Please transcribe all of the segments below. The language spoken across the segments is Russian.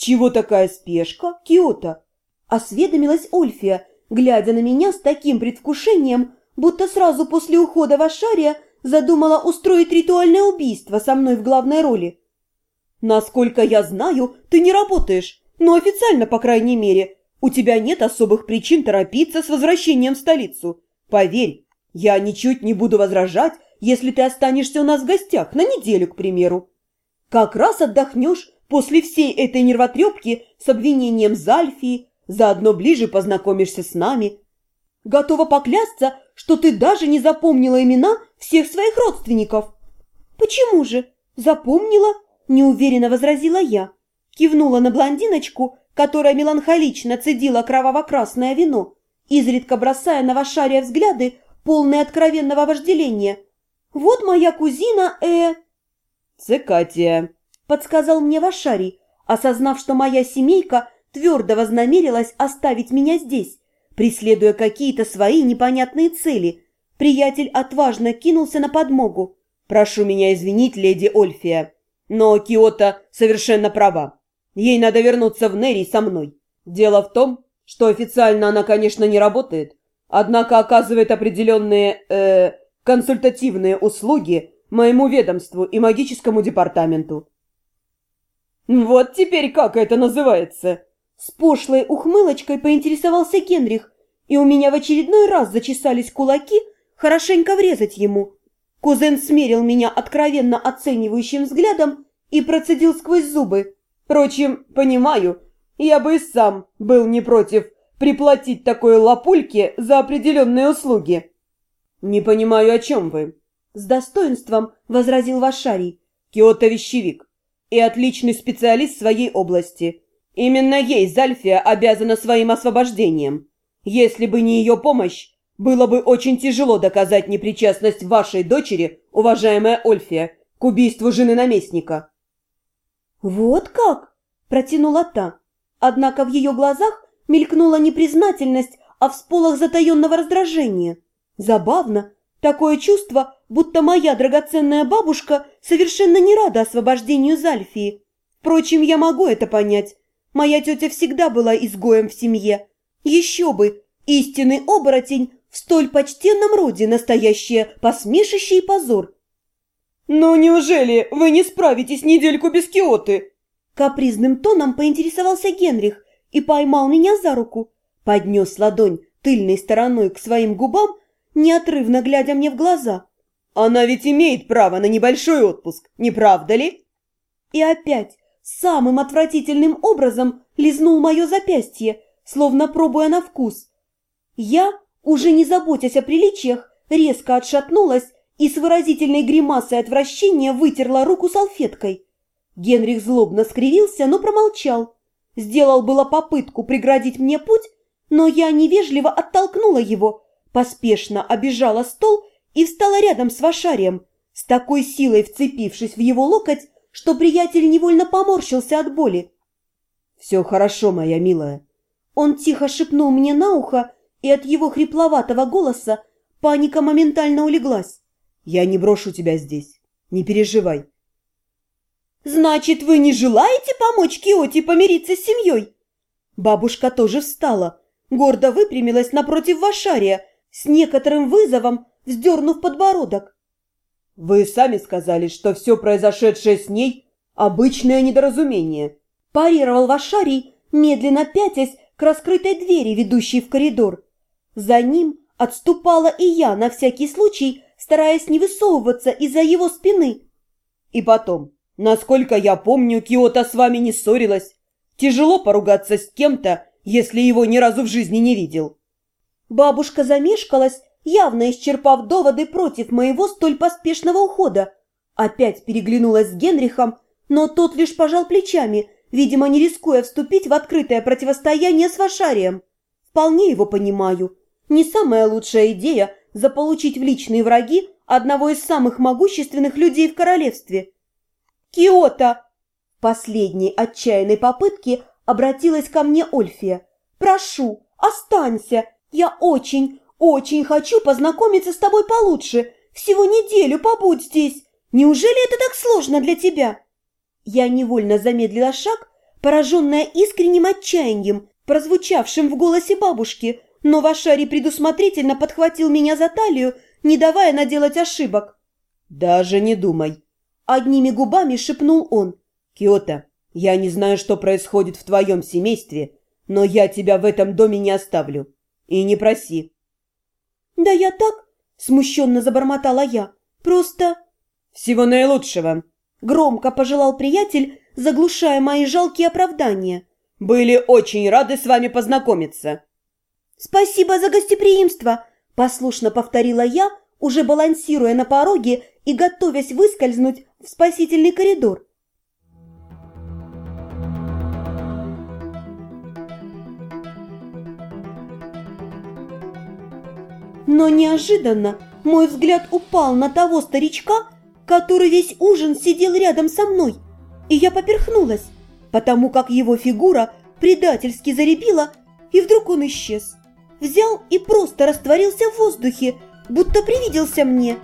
чего такая спешка, Киота?» Осведомилась Ольфия, глядя на меня с таким предвкушением, будто сразу после ухода в Ашария задумала устроить ритуальное убийство со мной в главной роли. «Насколько я знаю, ты не работаешь, но официально, по крайней мере. У тебя нет особых причин торопиться с возвращением в столицу. Поверь, я ничуть не буду возражать, если ты останешься у нас в гостях на неделю, к примеру. Как раз отдохнешь после всей этой нервотрепки с обвинением Зальфии, заодно ближе познакомишься с нами. Готова поклясться, что ты даже не запомнила имена всех своих родственников. Почему же? Запомнила, неуверенно возразила я. Кивнула на блондиночку, которая меланхолично цедила кроваво-красное вино, изредка бросая на Вашария взгляды, полные откровенного вожделения. «Вот моя кузина, э...» «Цикатия», — подсказал мне Вашарий, осознав, что моя семейка твердо вознамерилась оставить меня здесь, преследуя какие-то свои непонятные цели. Приятель отважно кинулся на подмогу. «Прошу меня извинить, леди Ольфия, но Киота совершенно права. Ей надо вернуться в Нерри со мной. Дело в том, что официально она, конечно, не работает, однако оказывает определенные, э, консультативные услуги моему ведомству и магическому департаменту. Вот теперь как это называется? С пошлой ухмылочкой поинтересовался Генрих, и у меня в очередной раз зачесались кулаки хорошенько врезать ему. Кузен смерил меня откровенно оценивающим взглядом и процедил сквозь зубы. Впрочем, понимаю, я бы и сам был не против приплатить такой лапульке за определенные услуги. Не понимаю, о чем вы. С достоинством возразил Вашарий. Киото вещевик и отличный специалист в своей области. Именно ей Зальфия обязана своим освобождением. Если бы не ее помощь, было бы очень тяжело доказать непричастность вашей дочери, уважаемая Ольфия, к убийству жены наместника. «Вот как?» – протянула та. Однако в ее глазах мелькнула не признательность, а всполох затаенного раздражения. Забавно, такое чувство, будто моя драгоценная бабушка совершенно не рада освобождению Зальфии. Впрочем, я могу это понять. Моя тетя всегда была изгоем в семье. Еще бы, истинный оборотень в столь почтенном роде настоящее посмешище и позор – «Ну неужели вы не справитесь недельку без Киоты?» Капризным тоном поинтересовался Генрих и поймал меня за руку, поднес ладонь тыльной стороной к своим губам, неотрывно глядя мне в глаза. «Она ведь имеет право на небольшой отпуск, не правда ли?» И опять самым отвратительным образом лизнул мое запястье, словно пробуя на вкус. Я, уже не заботясь о приличиях, резко отшатнулась и с выразительной гримасой отвращения вытерла руку салфеткой. Генрих злобно скривился, но промолчал. Сделал было попытку преградить мне путь, но я невежливо оттолкнула его, поспешно обижала стол и встала рядом с Вашарием, с такой силой вцепившись в его локоть, что приятель невольно поморщился от боли. «Все хорошо, моя милая». Он тихо шепнул мне на ухо, и от его хрипловатого голоса паника моментально улеглась. Я не брошу тебя здесь. Не переживай. Значит, вы не желаете помочь Киоте помириться с семьей? Бабушка тоже встала, гордо выпрямилась напротив Вашария, с некоторым вызовом вздернув подбородок. Вы сами сказали, что все произошедшее с ней – обычное недоразумение. Парировал Вашарий, медленно пятясь к раскрытой двери, ведущей в коридор. За ним отступала и я на всякий случай, стараясь не высовываться из-за его спины. И потом, насколько я помню, Киота с вами не ссорилась. Тяжело поругаться с кем-то, если его ни разу в жизни не видел. Бабушка замешкалась, явно исчерпав доводы против моего столь поспешного ухода. Опять переглянулась с Генрихом, но тот лишь пожал плечами, видимо, не рискуя вступить в открытое противостояние с Вашарием. Вполне его понимаю. Не самая лучшая идея заполучить в личные враги одного из самых могущественных людей в королевстве. «Киота!» Последней отчаянной попытке обратилась ко мне Ольфия. «Прошу, останься! Я очень, очень хочу познакомиться с тобой получше. Всего неделю побудь здесь. Неужели это так сложно для тебя?» Я невольно замедлила шаг, пораженная искренним отчаянием, прозвучавшим в голосе бабушки, но Вашари предусмотрительно подхватил меня за талию, не давая наделать ошибок. «Даже не думай!» Одними губами шепнул он. «Киота, я не знаю, что происходит в твоем семействе, но я тебя в этом доме не оставлю. И не проси». «Да я так...» — смущенно забормотала я. «Просто...» «Всего наилучшего!» — громко пожелал приятель, заглушая мои жалкие оправдания. «Были очень рады с вами познакомиться». «Спасибо за гостеприимство!» – послушно повторила я, уже балансируя на пороге и готовясь выскользнуть в спасительный коридор. Но неожиданно мой взгляд упал на того старичка, который весь ужин сидел рядом со мной, и я поперхнулась, потому как его фигура предательски заребила, и вдруг он исчез взял и просто растворился в воздухе, будто привиделся мне.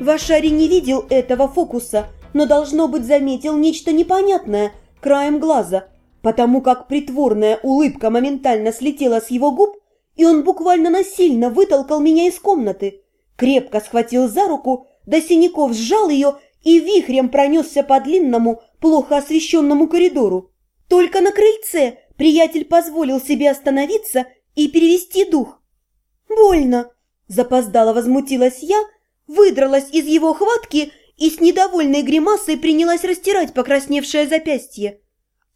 Вашари не видел этого фокуса, но, должно быть, заметил нечто непонятное краем глаза, потому как притворная улыбка моментально слетела с его губ, и он буквально насильно вытолкал меня из комнаты, крепко схватил за руку до синяков сжал ее и вихрем пронесся по длинному, плохо освещенному коридору. Только на крыльце приятель позволил себе остановиться и перевести дух. «Больно!» – запоздало возмутилась я, выдралась из его хватки и с недовольной гримасой принялась растирать покрасневшее запястье.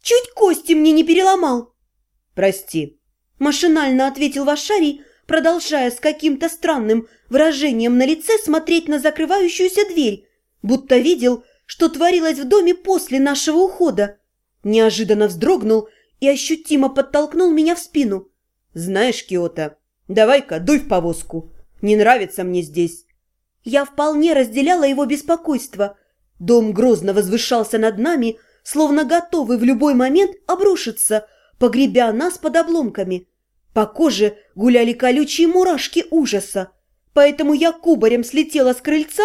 «Чуть кости мне не переломал!» «Прости!» – машинально ответил Вашарий, продолжая с каким-то странным выражением на лице смотреть на закрывающуюся дверь, будто видел, что творилось в доме после нашего ухода. Неожиданно вздрогнул и ощутимо подтолкнул меня в спину. «Знаешь, Киота, давай-ка дуй в повозку. Не нравится мне здесь». Я вполне разделяла его беспокойство. Дом грозно возвышался над нами, словно готовый в любой момент обрушиться, погребя нас под обломками. По коже гуляли колючие мурашки ужаса, поэтому я кубарем слетела с крыльца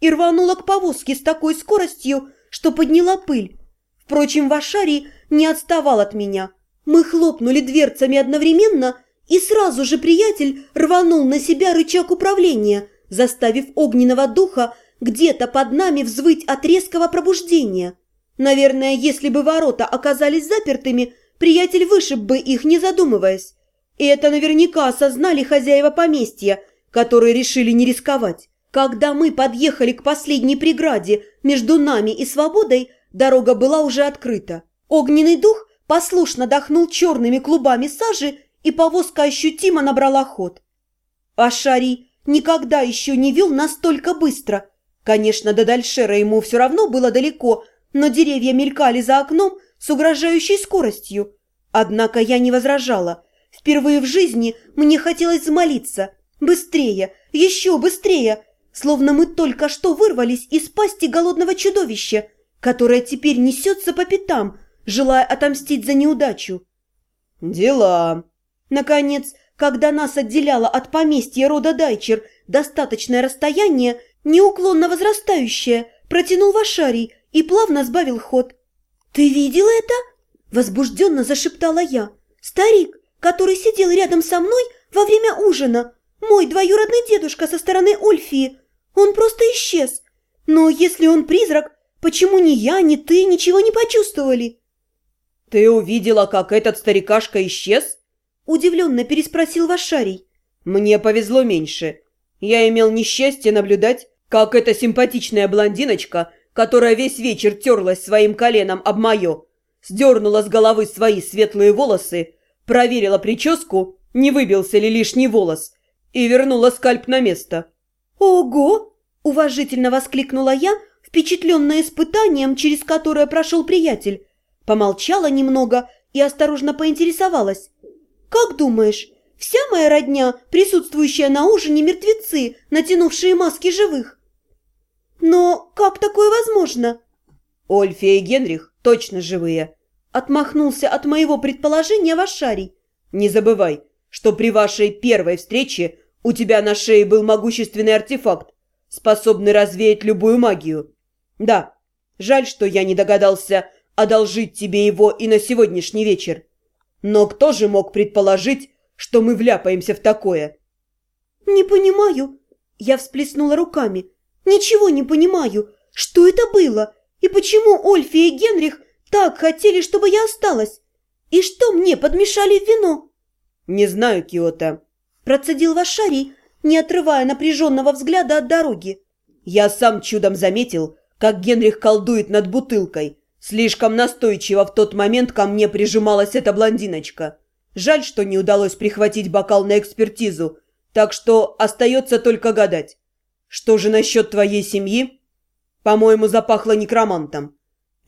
и рванула к повозке с такой скоростью, что подняла пыль. Впрочем, Вашарий не отставал от меня. Мы хлопнули дверцами одновременно, и сразу же приятель рванул на себя рычаг управления, заставив огненного духа где-то под нами взвыть от резкого пробуждения. Наверное, если бы ворота оказались запертыми, приятель вышиб бы их, не задумываясь. И это наверняка осознали хозяева поместья, которые решили не рисковать. Когда мы подъехали к последней преграде между нами и свободой, дорога была уже открыта. Огненный дух послушно дохнул черными клубами сажи, и повозка ощутимо набрала ход. Ашарий никогда еще не вел настолько быстро. Конечно, до Дальшера ему все равно было далеко, но деревья мелькали за окном с угрожающей скоростью. Однако я не возражала – Впервые в жизни мне хотелось взмолиться. Быстрее, еще быстрее, словно мы только что вырвались из пасти голодного чудовища, которое теперь несется по пятам, желая отомстить за неудачу. «Дела!» Наконец, когда нас отделяло от поместья рода Дайчер достаточное расстояние, неуклонно возрастающее, протянул Вашарий и плавно сбавил ход. «Ты видел это?» – возбужденно зашептала я. «Старик, который сидел рядом со мной во время ужина. Мой двоюродный дедушка со стороны Ольфии. Он просто исчез. Но если он призрак, почему ни я, ни ты ничего не почувствовали?» «Ты увидела, как этот старикашка исчез?» Удивленно переспросил Вашарий. «Мне повезло меньше. Я имел несчастье наблюдать, как эта симпатичная блондиночка, которая весь вечер терлась своим коленом об мое, сдернула с головы свои светлые волосы проверила прическу, не выбился ли лишний волос, и вернула скальп на место. «Ого!» – уважительно воскликнула я, впечатленная испытанием, через которое прошел приятель. Помолчала немного и осторожно поинтересовалась. «Как думаешь, вся моя родня, присутствующая на ужине, мертвецы, натянувшие маски живых?» «Но как такое возможно?» «Ольфия и Генрих точно живые», Отмахнулся от моего предположения Вашарий. «Не забывай, что при вашей первой встрече у тебя на шее был могущественный артефакт, способный развеять любую магию. Да, жаль, что я не догадался одолжить тебе его и на сегодняшний вечер. Но кто же мог предположить, что мы вляпаемся в такое?» «Не понимаю». Я всплеснула руками. «Ничего не понимаю. Что это было? И почему Ольфи и Генрих так хотели, чтобы я осталась? И что мне подмешали в вино?» «Не знаю, Киота», – процедил Вашарий, не отрывая напряженного взгляда от дороги. «Я сам чудом заметил, как Генрих колдует над бутылкой. Слишком настойчиво в тот момент ко мне прижималась эта блондиночка. Жаль, что не удалось прихватить бокал на экспертизу, так что остается только гадать. Что же насчет твоей семьи? По-моему, запахло некромантом.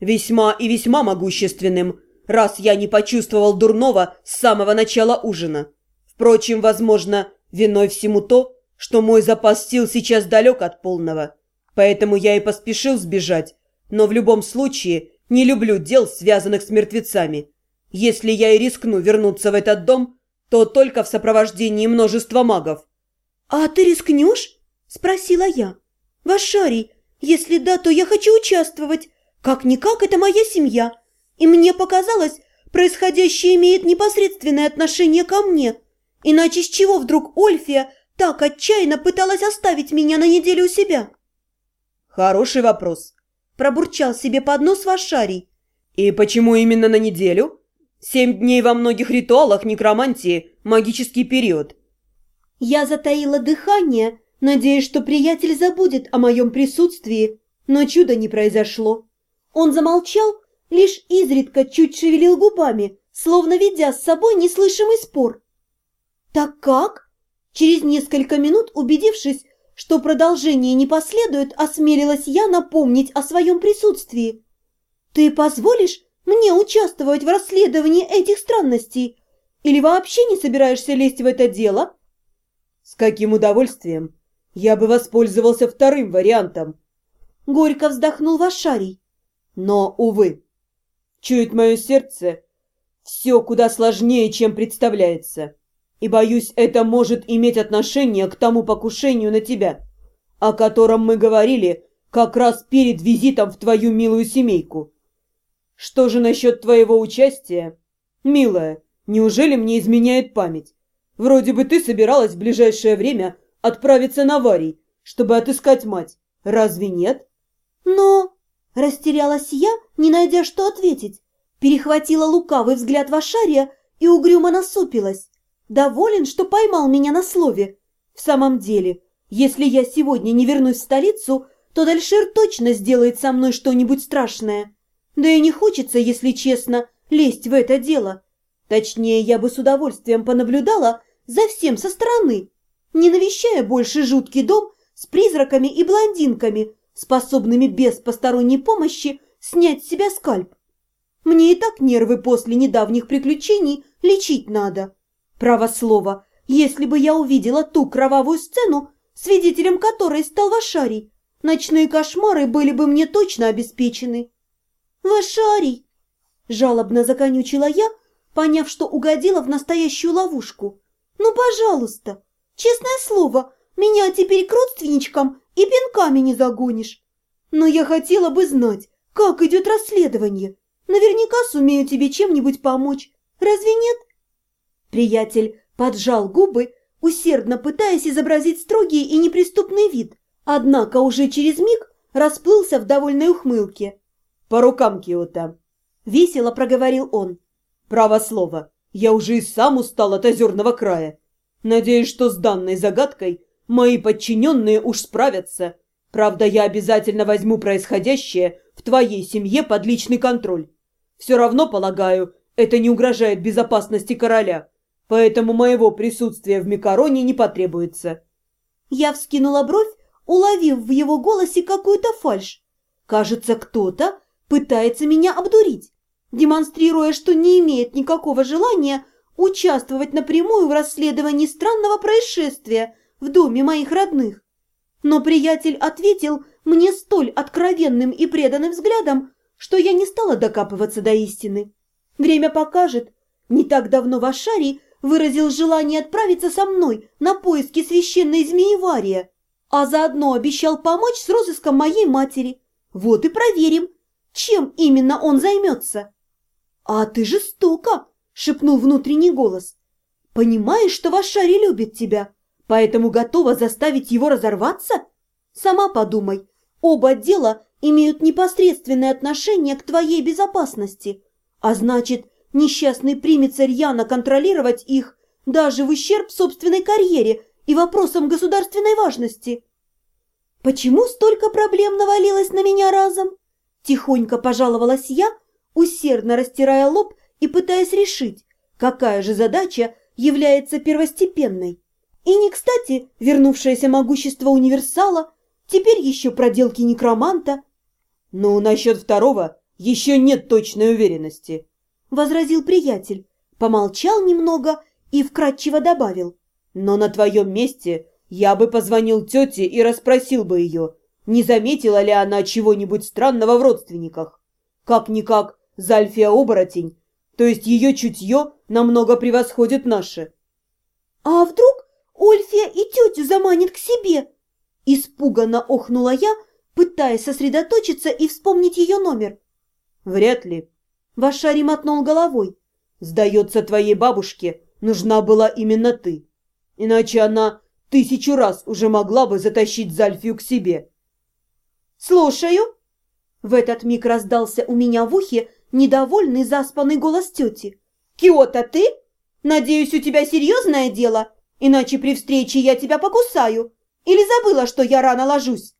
Весьма и весьма могущественным, раз я не почувствовал дурного с самого начала ужина. Впрочем, возможно, виной всему то, что мой запас сил сейчас далек от полного. Поэтому я и поспешил сбежать, но в любом случае не люблю дел, связанных с мертвецами. Если я и рискну вернуться в этот дом, то только в сопровождении множества магов. «А ты рискнешь?» – спросила я. «Вашарий, если да, то я хочу участвовать. Как-никак это моя семья. И мне показалось, происходящее имеет непосредственное отношение ко мне. Иначе с чего вдруг Ольфия так отчаянно пыталась оставить меня на неделю у себя?» «Хороший вопрос», – пробурчал себе под нос Вашарий. «И почему именно на неделю? Семь дней во многих ритуалах некромантии – магический период». Я затаила дыхание, надеясь, что приятель забудет о моем присутствии, но чуда не произошло. Он замолчал, лишь изредка чуть шевелил губами, словно ведя с собой неслышимый спор. «Так как?» Через несколько минут, убедившись, что продолжение не последует, осмелилась я напомнить о своем присутствии. «Ты позволишь мне участвовать в расследовании этих странностей? Или вообще не собираешься лезть в это дело?» «С каким удовольствием? Я бы воспользовался вторым вариантом!» Горько вздохнул Вашарий. «Но, увы, чует мое сердце, все куда сложнее, чем представляется. И, боюсь, это может иметь отношение к тому покушению на тебя, о котором мы говорили как раз перед визитом в твою милую семейку. Что же насчет твоего участия? Милая, неужели мне изменяет память? Вроде бы ты собиралась в ближайшее время отправиться на Варий, чтобы отыскать мать. Разве нет? Но... Растерялась я, не найдя что ответить. Перехватила лукавый взгляд Вашария и угрюмо насупилась. Доволен, что поймал меня на слове. В самом деле, если я сегодня не вернусь в столицу, то Дальшир точно сделает со мной что-нибудь страшное. Да и не хочется, если честно, лезть в это дело. Точнее, я бы с удовольствием понаблюдала за всем со стороны, не навещая больше жуткий дом с призраками и блондинками, способными без посторонней помощи снять с себя скальп. Мне и так нервы после недавних приключений лечить надо. Право слово, если бы я увидела ту кровавую сцену, свидетелем которой стал Вашарий, ночные кошмары были бы мне точно обеспечены. «Вашарий!» – жалобно законючила я, поняв, что угодила в настоящую ловушку. «Ну, пожалуйста! Честное слово, меня теперь к родственничкам и пинками не загонишь. Но я хотела бы знать, как идет расследование. Наверняка сумею тебе чем-нибудь помочь. Разве нет?» Приятель поджал губы, усердно пытаясь изобразить строгий и неприступный вид, однако уже через миг расплылся в довольной ухмылке. «По рукам, Киота!» — весело проговорил он. «Право слово, я уже и сам устал от озерного края. Надеюсь, что с данной загадкой мои подчиненные уж справятся. Правда, я обязательно возьму происходящее в твоей семье под личный контроль. Все равно, полагаю, это не угрожает безопасности короля, поэтому моего присутствия в Микароне не потребуется». Я вскинула бровь, уловив в его голосе какую-то фальшь. Кажется, кто-то пытается меня обдурить, демонстрируя, что не имеет никакого желания участвовать напрямую в расследовании странного происшествия в доме моих родных. Но приятель ответил мне столь откровенным и преданным взглядом, что я не стала докапываться до истины. Время покажет. Не так давно Вашарий выразил желание отправиться со мной на поиски священной змеевария, а заодно обещал помочь с розыском моей матери. Вот и проверим, чем именно он займется. «А ты жестоко!» – шепнул внутренний голос. «Понимаешь, что Вашари любит тебя, поэтому готова заставить его разорваться? Сама подумай, оба дела имеют непосредственное отношение к твоей безопасности, а значит, несчастный примется рьяно контролировать их даже в ущерб собственной карьере и вопросам государственной важности. Почему столько проблем навалилось на меня разом? Тихонько пожаловалась я, усердно растирая лоб и пытаясь решить, какая же задача является первостепенной. И не кстати вернувшееся могущество универсала, теперь еще проделки некроманта. «Ну, насчет второго еще нет точной уверенности», — возразил приятель, помолчал немного и вкратчиво добавил. «Но на твоем месте я бы позвонил тете и расспросил бы ее, не заметила ли она чего-нибудь странного в родственниках. Как-никак, Зальфия оборотень, то есть ее чутье намного превосходит наше. «А вдруг Ольфия и тетю заманит к себе?» Испуганно охнула я, пытаясь сосредоточиться и вспомнить ее номер. «Вряд ли». Вашари мотнул головой. «Сдается, твоей бабушке нужна была именно ты. Иначе она тысячу раз уже могла бы затащить Зальфию к себе». «Слушаю!» В этот миг раздался у меня в ухе недовольный заспанный голос тети. «Киота, ты? Надеюсь, у тебя серьезное дело, иначе при встрече я тебя покусаю. Или забыла, что я рано ложусь?»